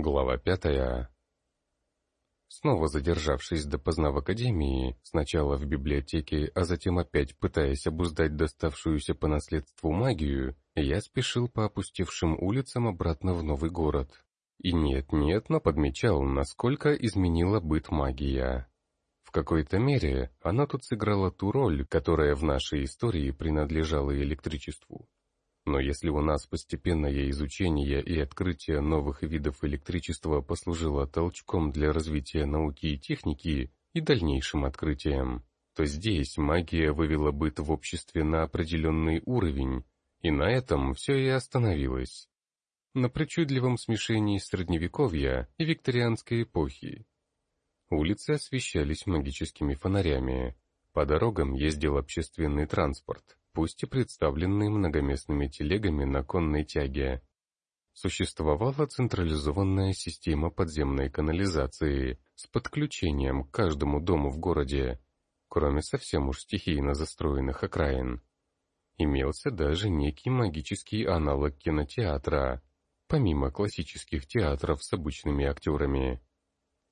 Глава пятая. Снова задержавшись допоздна в академии, сначала в библиотеке, а затем опять пытаясь обуздать доставшуюся по наследству магию, я спешил по опустевшим улицам обратно в новый город. И нет-нет, но подмечал, насколько изменила быт магия. В какой-то мере она тут сыграла ту роль, которая в нашей истории принадлежала электричеству. Но если у нас постепенное изучение и открытие новых видов электричества послужило толчком для развития науки и техники и дальнейшим открытием, то здесь магия вывела быт в обществе на определенный уровень, и на этом все и остановилось. На причудливом смешении средневековья и викторианской эпохи. Улицы освещались магическими фонарями, по дорогам ездил общественный транспорт пусть и представленные многоместными телегами на конной тяге. Существовала централизованная система подземной канализации с подключением к каждому дому в городе, кроме совсем уж стихийно застроенных окраин. Имелся даже некий магический аналог кинотеатра, помимо классических театров с обычными актерами.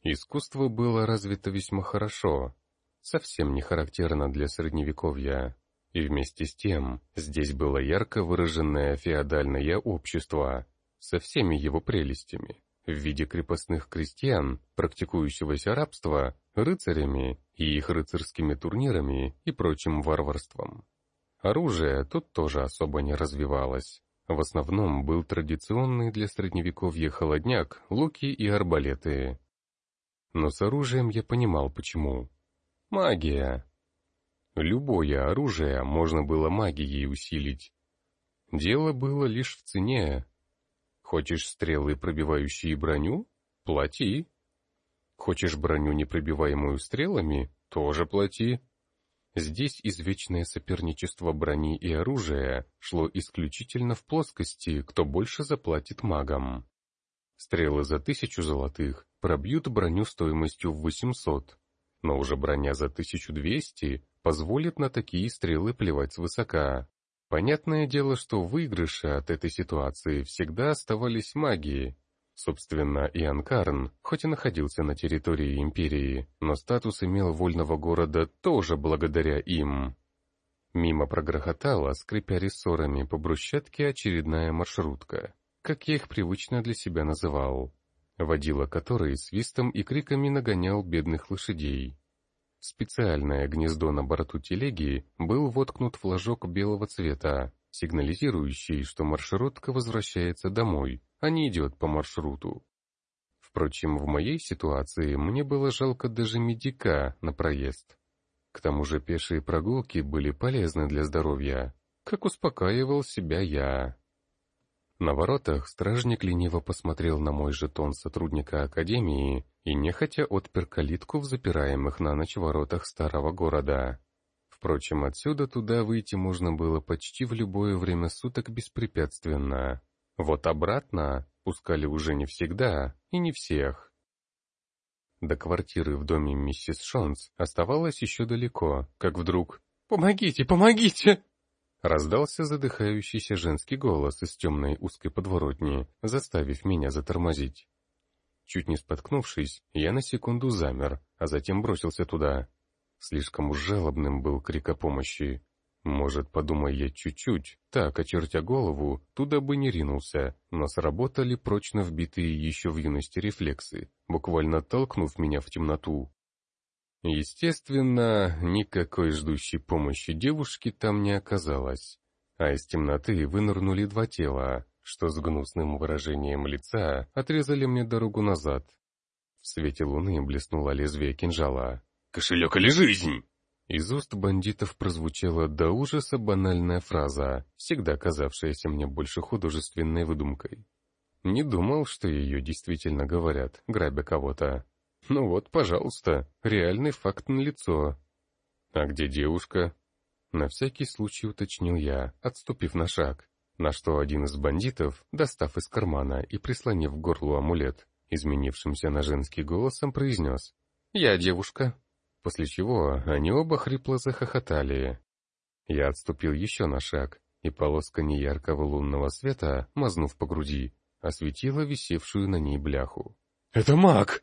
Искусство было развито весьма хорошо, совсем не характерно для средневековья. И вместе с тем, здесь было ярко выраженное феодальное общество со всеми его прелестями в виде крепостных крестьян, практикующегося рабства, рыцарями и их рыцарскими турнирами и прочим варварством. Оружие тут тоже особо не развивалось. В основном был традиционный для средневековья холодняк, луки и арбалеты. Но с оружием я понимал почему. Магия. Любое оружие можно было магией усилить. Дело было лишь в цене. Хочешь стрелы, пробивающие броню? Плати. Хочешь броню, непробиваемую стрелами? Тоже плати. Здесь извечное соперничество брони и оружия шло исключительно в плоскости, кто больше заплатит магам. Стрелы за тысячу золотых пробьют броню стоимостью в 800, но уже броня за 1200 позволит на такие стрелы плевать свысока. Понятное дело, что выигрыши от этой ситуации всегда оставались магии. Собственно, и Анкарн, хоть и находился на территории Империи, но статус имел вольного города тоже благодаря им. Мимо прогрохотала, скрипя рессорами по брусчатке, очередная маршрутка, как я их привычно для себя называл, водила который свистом и криками нагонял бедных лошадей. Специальное гнездо на борту телеги был воткнут флажок белого цвета, сигнализирующий, что маршрутка возвращается домой, а не идет по маршруту. Впрочем, в моей ситуации мне было жалко даже медика на проезд. К тому же пешие прогулки были полезны для здоровья, как успокаивал себя я. На воротах стражник лениво посмотрел на мой жетон сотрудника академии и нехотя отпер калитку в запираемых на ночь воротах старого города. Впрочем, отсюда туда выйти можно было почти в любое время суток беспрепятственно. Вот обратно пускали уже не всегда и не всех. До квартиры в доме миссис Шонс оставалось еще далеко, как вдруг «Помогите, помогите!» Раздался задыхающийся женский голос из темной узкой подворотни, заставив меня затормозить. Чуть не споткнувшись, я на секунду замер, а затем бросился туда. Слишком уж жалобным был крик о помощи. Может, подумай я чуть-чуть, так, очертя голову, туда бы не ринулся, но сработали прочно вбитые еще в юности рефлексы, буквально толкнув меня в темноту. Естественно, никакой ждущей помощи девушки там не оказалось, а из темноты вынырнули два тела, что с гнусным выражением лица отрезали мне дорогу назад. В свете луны блеснуло лезвие кинжала. «Кошелек или жизнь?» Из уст бандитов прозвучала до ужаса банальная фраза, всегда казавшаяся мне больше художественной выдумкой. Не думал, что ее действительно говорят, грабя кого-то. Ну вот, пожалуйста, реальный факт налицо. А где девушка? На всякий случай уточнил я, отступив на шаг, на что один из бандитов, достав из кармана и прислонив к горлу амулет, изменившимся на женский голосом произнес «Я девушка», после чего они оба хрипло захохотали. Я отступил еще на шаг, и полоска неяркого лунного света, мазнув по груди, осветила висевшую на ней бляху. «Это маг!»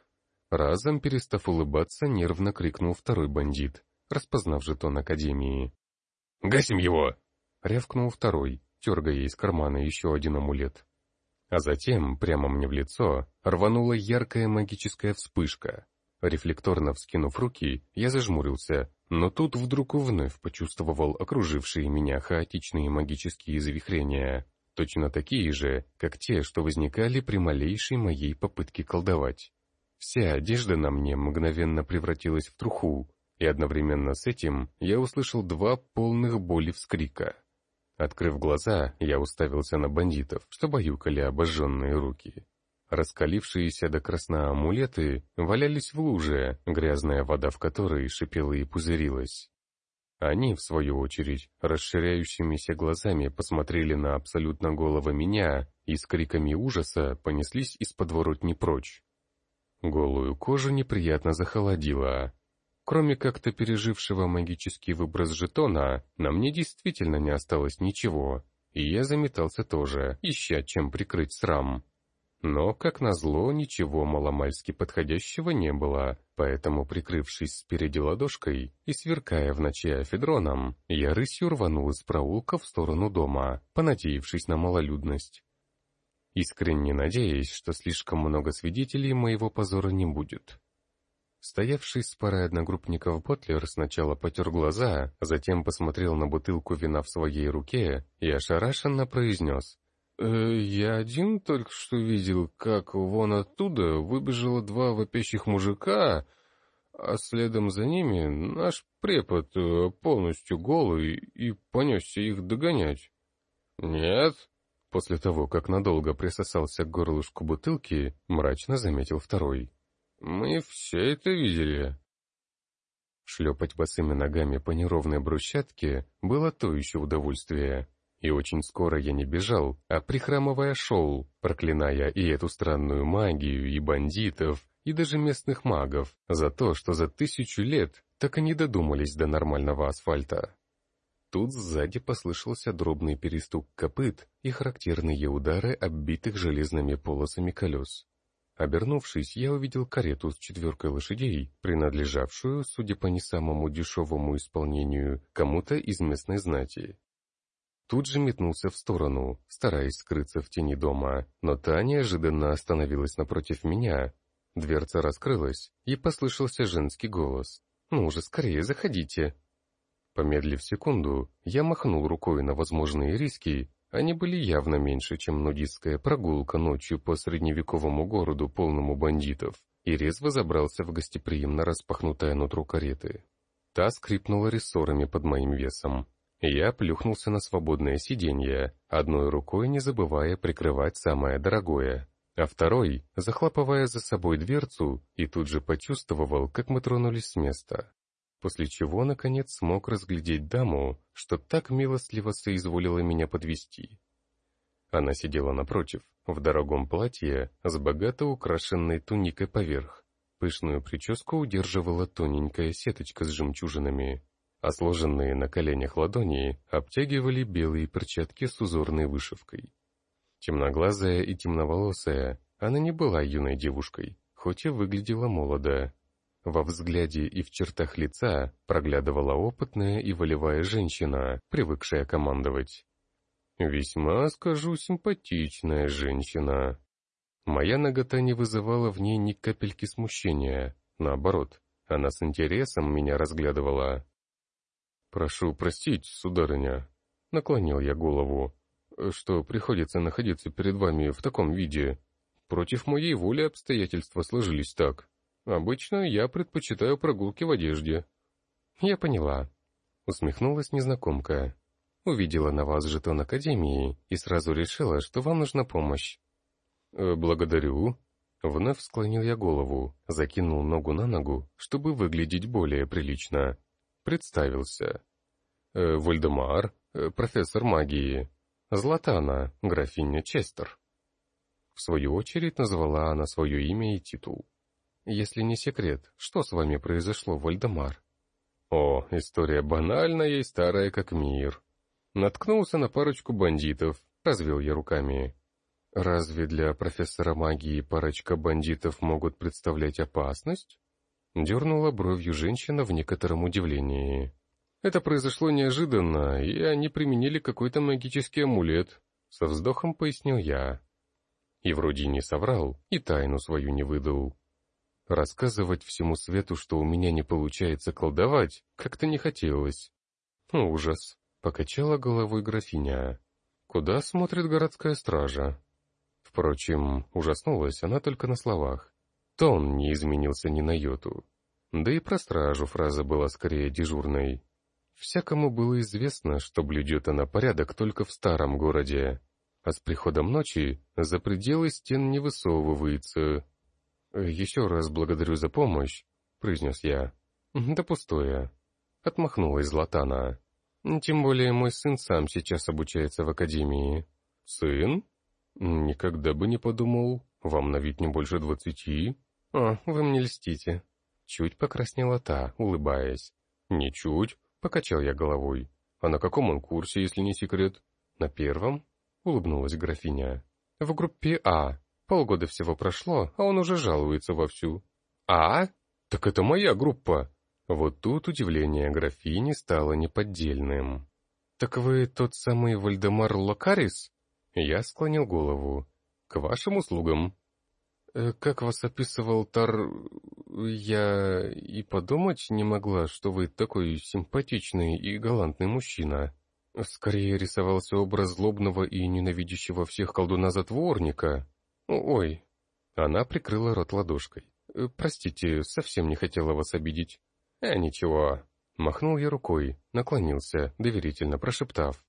Разом перестав улыбаться, нервно крикнул второй бандит, распознав жетон Академии. «Гасим его!» — рявкнул второй, тергая из кармана еще один амулет. А затем, прямо мне в лицо, рванула яркая магическая вспышка. Рефлекторно вскинув руки, я зажмурился, но тут вдруг вновь почувствовал окружившие меня хаотичные магические завихрения, точно такие же, как те, что возникали при малейшей моей попытке колдовать. Вся одежда на мне мгновенно превратилась в труху, и одновременно с этим я услышал два полных боли вскрика. Открыв глаза, я уставился на бандитов, что баюкали обожженные руки. Раскалившиеся до красна амулеты валялись в луже, грязная вода в которой шипела и пузырилась. Они, в свою очередь, расширяющимися глазами посмотрели на абсолютно голого меня и с криками ужаса понеслись из подворотни прочь. Голую кожу неприятно захолодило. Кроме как-то пережившего магический выброс жетона, на мне действительно не осталось ничего, и я заметался тоже, ища чем прикрыть срам. Но, как назло, ничего маломальски подходящего не было, поэтому, прикрывшись спереди ладошкой и сверкая в ночи афедроном, я рысью рванул из проулка в сторону дома, понадеявшись на малолюдность искренне надеясь, что слишком много свидетелей моего позора не будет. Стоявший с парой одногруппников Ботлер сначала потер глаза, затем посмотрел на бутылку вина в своей руке и ошарашенно произнес. «Э, «Я один только что видел, как вон оттуда выбежало два вопящих мужика, а следом за ними наш препод э, полностью голый и понесся их догонять». «Нет», После того, как надолго присосался к горлышку бутылки, мрачно заметил второй. «Мы все это видели». Шлепать босыми ногами по неровной брусчатке было то еще удовольствие. И очень скоро я не бежал, а прихрамывая шел, проклиная и эту странную магию, и бандитов, и даже местных магов за то, что за тысячу лет так и не додумались до нормального асфальта. Тут сзади послышался дробный перестук копыт и характерные удары оббитых железными полосами колес. Обернувшись, я увидел карету с четверкой лошадей, принадлежавшую, судя по не самому дешевому исполнению, кому-то из местной знати. Тут же метнулся в сторону, стараясь скрыться в тени дома, но та неожиданно остановилась напротив меня. Дверца раскрылась, и послышался женский голос. «Ну уже скорее заходите!» Помедлив секунду, я махнул рукой на возможные риски, они были явно меньше, чем нудистская прогулка ночью по средневековому городу, полному бандитов, и резво забрался в гостеприимно распахнутое нутро кареты. Та скрипнула рессорами под моим весом. Я плюхнулся на свободное сиденье, одной рукой не забывая прикрывать самое дорогое, а второй, захлопывая за собой дверцу, и тут же почувствовал, как мы тронулись с места после чего, наконец, смог разглядеть даму, что так милостливо соизволила меня подвести. Она сидела напротив, в дорогом платье, с богато украшенной туникой поверх. Пышную прическу удерживала тоненькая сеточка с жемчужинами, а сложенные на коленях ладони обтягивали белые перчатки с узорной вышивкой. Темноглазая и темноволосая, она не была юной девушкой, хоть и выглядела молодо. Во взгляде и в чертах лица проглядывала опытная и волевая женщина, привыкшая командовать. Весьма, скажу, симпатичная женщина. Моя нагота не вызывала в ней ни капельки смущения. Наоборот, она с интересом меня разглядывала. «Прошу простить, сударыня», — наклонил я голову, «что приходится находиться перед вами в таком виде. Против моей воли обстоятельства сложились так». Обычно я предпочитаю прогулки в одежде». «Я поняла», — усмехнулась незнакомка. «Увидела на вас жетон Академии и сразу решила, что вам нужна помощь». «Э, «Благодарю». Вновь склонил я голову, закинул ногу на ногу, чтобы выглядеть более прилично. Представился. «Э, «Вольдемар, э, профессор магии. Златана, графиня Честер». В свою очередь назвала она свое имя и титул. Если не секрет, что с вами произошло, Вальдемар? О, история банальная и старая как мир. Наткнулся на парочку бандитов, развел я руками. Разве для профессора магии парочка бандитов могут представлять опасность? Дернула бровью женщина в некотором удивлении. Это произошло неожиданно, и они применили какой-то магический амулет. Со вздохом пояснил я. И вроде не соврал, и тайну свою не выдал. Рассказывать всему свету, что у меня не получается колдовать, как-то не хотелось. Ужас. Покачала головой графиня. Куда смотрит городская стража? Впрочем, ужаснулась она только на словах. Тон не изменился ни на йоту. Да и про стражу фраза была скорее дежурной. Всякому было известно, что блюдет она порядок только в старом городе, а с приходом ночи за пределы стен не высовывается. «Еще раз благодарю за помощь», — произнес я. «Да пустое», — отмахнулась Златана. Тем более мой сын сам сейчас обучается в академии. Сын? Никогда бы не подумал. Вам на вид не больше двадцати. А, вы мне льстите. Чуть покраснела та, улыбаясь. Ничуть, покачал я головой. А на каком он курсе, если не секрет? На первом? Улыбнулась графиня. В группе А. Полгода всего прошло, а он уже жалуется вовсю. А? Так это моя группа. Вот тут удивление графини стало неподдельным. «Так вы тот самый Вальдемар Локарис?» Я склонил голову. «К вашим услугам». Э, «Как вас описывал Тар... Я и подумать не могла, что вы такой симпатичный и галантный мужчина. Скорее рисовался образ злобного и ненавидящего всех колдуна-затворника. Ой». Она прикрыла рот ладошкой. «Э, «Простите, совсем не хотела вас обидеть». «А, ничего». Махнул я рукой, наклонился, доверительно прошептав.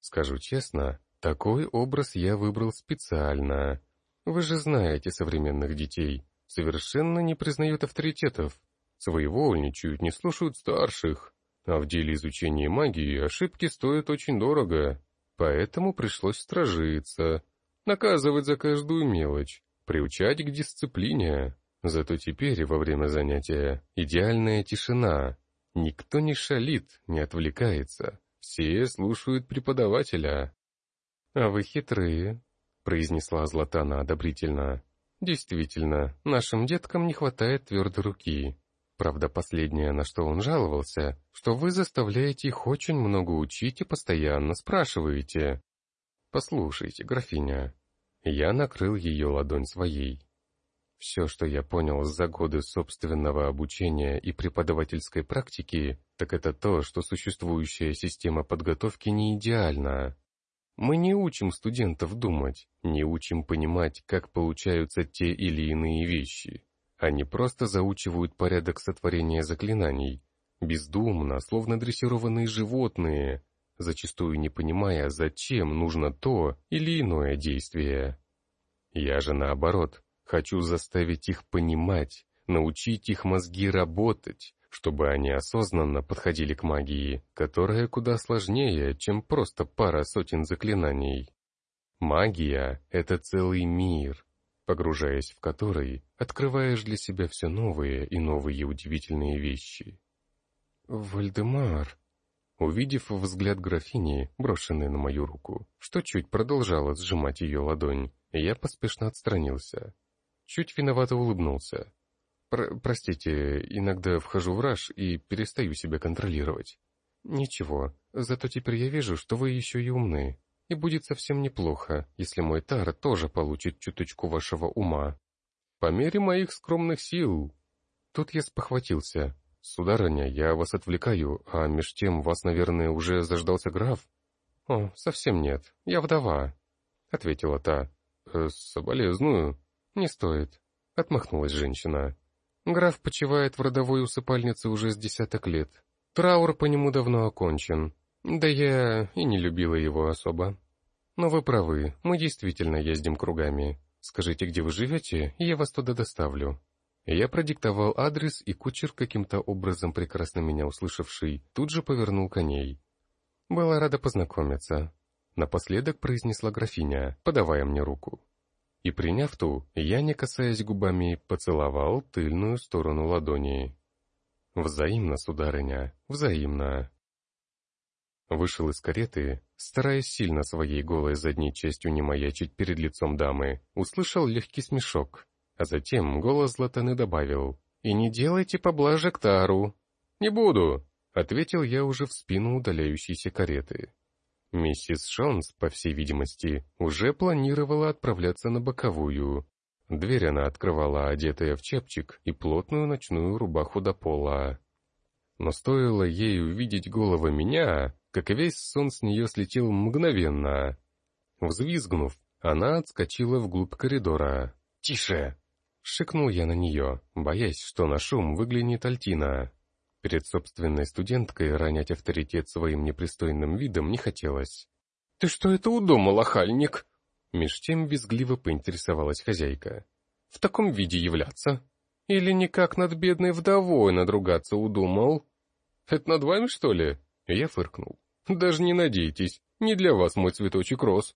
«Скажу честно, такой образ я выбрал специально. Вы же знаете современных детей. Совершенно не признают авторитетов. Своевольничают, не слушают старших. А в деле изучения магии ошибки стоят очень дорого. Поэтому пришлось стражиться, наказывать за каждую мелочь, приучать к дисциплине. Зато теперь, во время занятия, идеальная тишина. Никто не шалит, не отвлекается. Все слушают преподавателя. «А вы хитрые», — произнесла Златана одобрительно. «Действительно, нашим деткам не хватает твердой руки. Правда, последнее, на что он жаловался, что вы заставляете их очень много учить и постоянно спрашиваете. Послушайте, графиня». Я накрыл ее ладонь своей. Все, что я понял за годы собственного обучения и преподавательской практики, так это то, что существующая система подготовки не идеальна. Мы не учим студентов думать, не учим понимать, как получаются те или иные вещи. Они просто заучивают порядок сотворения заклинаний, бездумно, словно дрессированные животные, зачастую не понимая, зачем нужно то или иное действие. Я же наоборот, Хочу заставить их понимать, научить их мозги работать, чтобы они осознанно подходили к магии, которая куда сложнее, чем просто пара сотен заклинаний. Магия — это целый мир, погружаясь в который, открываешь для себя все новые и новые удивительные вещи. «Вальдемар», увидев взгляд графини, брошенный на мою руку, что чуть продолжало сжимать ее ладонь, я поспешно отстранился. Чуть виновато улыбнулся. Про «Простите, иногда вхожу в раж и перестаю себя контролировать». «Ничего, зато теперь я вижу, что вы еще и умны, и будет совсем неплохо, если мой Тар тоже получит чуточку вашего ума. По мере моих скромных сил». Тут я спохватился. «Сударыня, я вас отвлекаю, а меж тем вас, наверное, уже заждался граф?» «О, совсем нет, я вдова», — ответила та. «Э, «Соболезную». «Не стоит», — отмахнулась женщина. «Граф почивает в родовой усыпальнице уже с десяток лет. Траур по нему давно окончен. Да я и не любила его особо. Но вы правы, мы действительно ездим кругами. Скажите, где вы живете, и я вас туда доставлю». Я продиктовал адрес, и кучер, каким-то образом прекрасно меня услышавший, тут же повернул коней. «Была рада познакомиться», — напоследок произнесла графиня, подавая мне руку. И приняв ту, я, не касаясь губами, поцеловал тыльную сторону ладони. «Взаимно, сударыня, взаимно». Вышел из кареты, стараясь сильно своей голой задней частью не маячить перед лицом дамы, услышал легкий смешок, а затем голос Златаны добавил «И не делайте поблажек Тару». «Не буду», — ответил я уже в спину удаляющейся кареты. Миссис Шонс, по всей видимости, уже планировала отправляться на боковую. Дверь она открывала, одетая в чепчик и плотную ночную рубаху до пола. Но стоило ей увидеть голову меня, как весь сон с нее слетел мгновенно. Взвизгнув, она отскочила вглубь коридора. «Тише!» — шикнул я на нее, боясь, что на шум выглянет Альтина. Перед собственной студенткой ронять авторитет своим непристойным видом не хотелось. «Ты что это удумал, охальник?» Меж тем визгливо поинтересовалась хозяйка. «В таком виде являться? Или никак над бедной вдовой надругаться удумал? Это над вами, что ли?» Я фыркнул. «Даже не надейтесь, не для вас мой цветочек рос».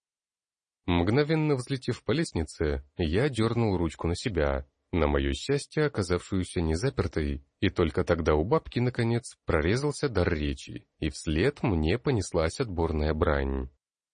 Мгновенно взлетев по лестнице, я дернул ручку на себя, на мое счастье оказавшуюся незапертой, и только тогда у бабки, наконец, прорезался дар речи, и вслед мне понеслась отборная брань.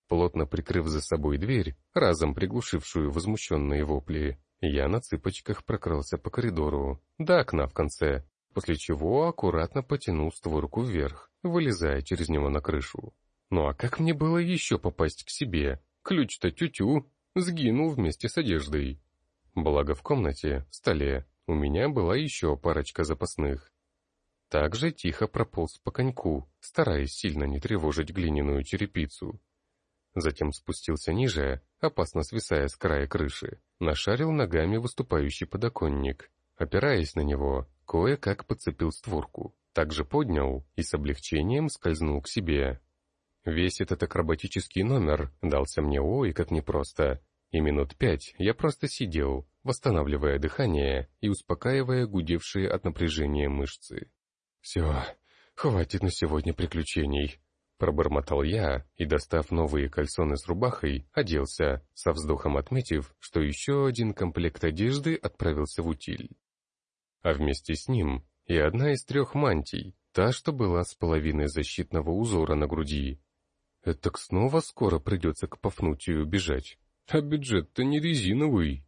Плотно прикрыв за собой дверь, разом приглушившую возмущенные вопли, я на цыпочках прокрался по коридору, до окна в конце, после чего аккуратно потянул створку вверх, вылезая через него на крышу. Ну а как мне было еще попасть к себе? Ключ-то тю-тю, сгинул вместе с одеждой. Благо в комнате, в столе, у меня была еще парочка запасных. Также тихо прополз по коньку, стараясь сильно не тревожить глиняную черепицу. Затем спустился ниже, опасно свисая с края крыши, нашарил ногами выступающий подоконник. Опираясь на него, кое-как подцепил створку, также поднял и с облегчением скользнул к себе. Весь этот акробатический номер дался мне ой как непросто, и минут пять я просто сидел, восстанавливая дыхание и успокаивая гудевшие от напряжения мышцы. «Все, хватит на сегодня приключений», — пробормотал я и, достав новые кальсоны с рубахой, оделся, со вздохом отметив, что еще один комплект одежды отправился в утиль а вместе с ним и одна из трех мантий, та, что была с половиной защитного узора на груди. Это снова скоро придется к Пафнутию бежать. А бюджет-то не резиновый.